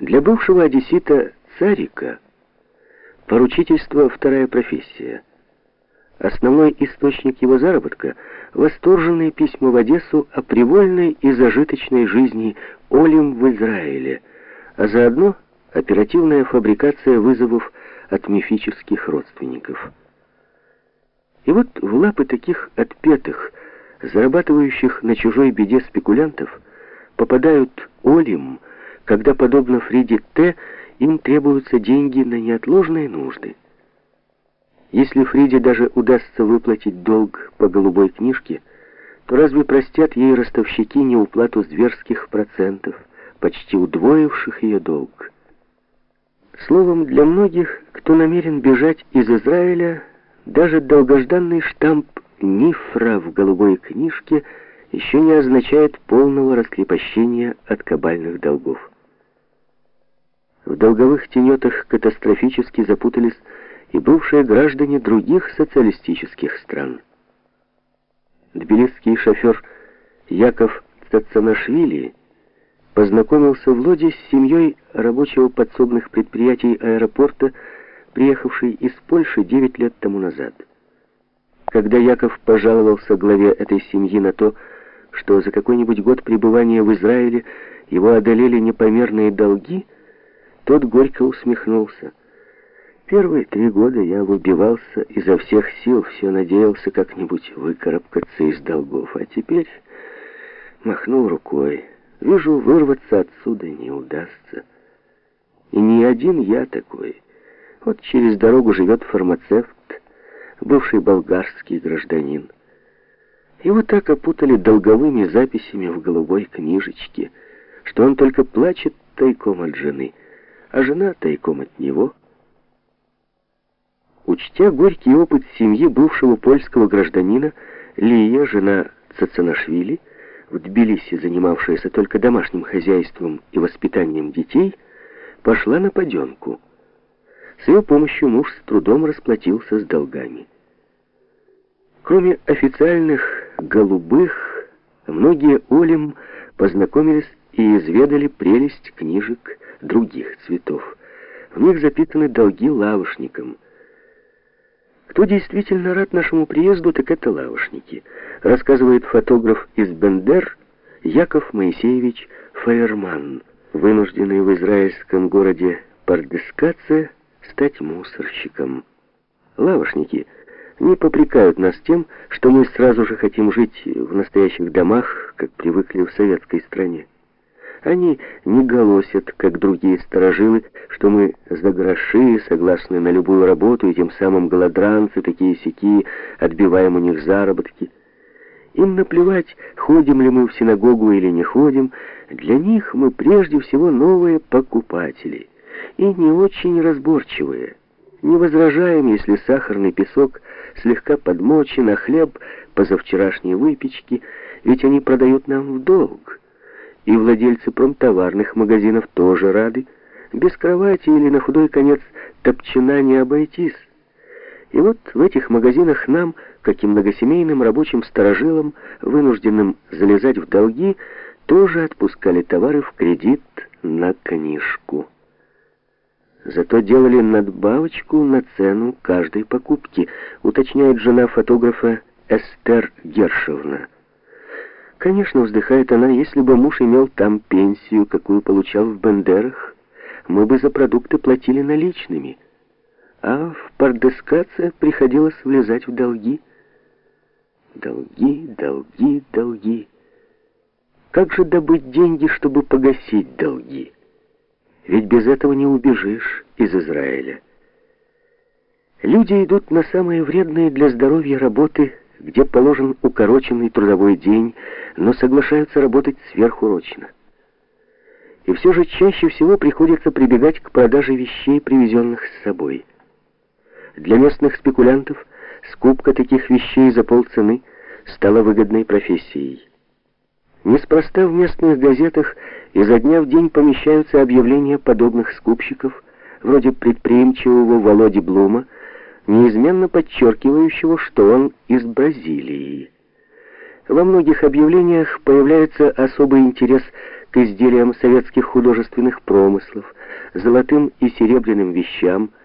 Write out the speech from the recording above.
Для бывшего одессита Царика поручительство – вторая профессия. Основной источник его заработка – восторженные письма в Одессу о привольной и зажиточной жизни Олим в Израиле, а заодно оперативная фабрикация вызовов от мифических родственников. И вот в лапы таких отпетых, зарабатывающих на чужой беде спекулянтов, попадают Олим, когда, подобно Фриде Т., им требуются деньги на неотложные нужды. Если Фриде даже удастся выплатить долг по голубой книжке, то разве простят ей ростовщики неуплату зверских процентов, почти удвоивших ее долг? Словом, для многих, кто намерен бежать из Израиля, даже долгожданный штамп «Нифра» в голубой книжке еще не означает полного раскрепощения от кабальных долгов. В долговых тенетах катастрофически запутались и бывшие граждане других социалистических стран. Тбилисский шофер Яков Цацанашвили познакомился в Лоде с семьей рабочего подсобных предприятий аэропорта, приехавшей из Польши 9 лет тому назад. Когда Яков пожаловался главе этой семьи на то, что за какой-нибудь год пребывания в Израиле его одолели непомерные долги, тот горько усмехнулся. Первые три года я выбивался изо всех сил, все надеялся как-нибудь выкарабкаться из долгов, а теперь махнул рукой. Вижу, вырваться отсюда не удастся. И не один я такой. Вот через дорогу живет фармацевт, бывший болгарский гражданин. Его так опутали долговыми записями в голубой книжечке, что он только плачет тайком от жены, а жена тайком от него — Учтя горький опыт семьи бывшего польского гражданина, Лия, жена Цацанашвили, в Тбилиси занимавшаяся только домашним хозяйством и воспитанием детей, пошла на паденку. С ее помощью муж с трудом расплатился с долгами. Кроме официальных «голубых», многие Олем познакомились и изведали прелесть книжек других цветов. В них запитаны долги лавочникам – кто действительно рад нашему приезду, так это лавошники, рассказывает фотограф из Бендер Яков Моисеевич Фаерман, вынужденный в израильском городе Пардескаце стать мусорщиком. Лавошники не попрекают нас тем, что мы сразу же хотим жить в настоящих домах, как привыкли в советской стране. Они не голосят, как другие сторожилы, что мы за гроши согласны на любую работу, и тем самым голодранцы, такие-сякие, отбиваем у них заработки. Им наплевать, ходим ли мы в синагогу или не ходим. Для них мы прежде всего новые покупатели, и не очень разборчивые. Не возражаем, если сахарный песок слегка подмочен, а хлеб позавчерашней выпечки, ведь они продают нам в долг. И владельцы промтоварных магазинов тоже рады. Без кровати или на худой конец топчина не обойтись. И вот в этих магазинах нам, как и многосемейным рабочим сторожилам, вынужденным залезать в долги, тоже отпускали товары в кредит на книжку. Зато делали надбавочку на цену каждой покупки, уточняет жена фотографа Эстер Гершевна. Конечно, вздыхает она, если бы муж имел там пенсию, какую получал в Бендерах, мы бы за продукты платили наличными. А в Пардескаце приходилось влезать в долги. Долги, долги, долги. Как же добыть деньги, чтобы погасить долги? Ведь без этого не убежишь из Израиля. Люди идут на самые вредные для здоровья работы – где положен укороченный трудовой день, но соглашаются работать сверхурочно. И все же чаще всего приходится прибегать к продаже вещей, привезенных с собой. Для местных спекулянтов скупка таких вещей за полцены стала выгодной профессией. Неспроста в местных газетах изо дня в день помещаются объявления подобных скупщиков, вроде предприимчивого Володи Блума, неизменно подчеркивающего, что он из Бразилии. Во многих объявлениях появляется особый интерес к изделиям советских художественных промыслов, золотым и серебряным вещам –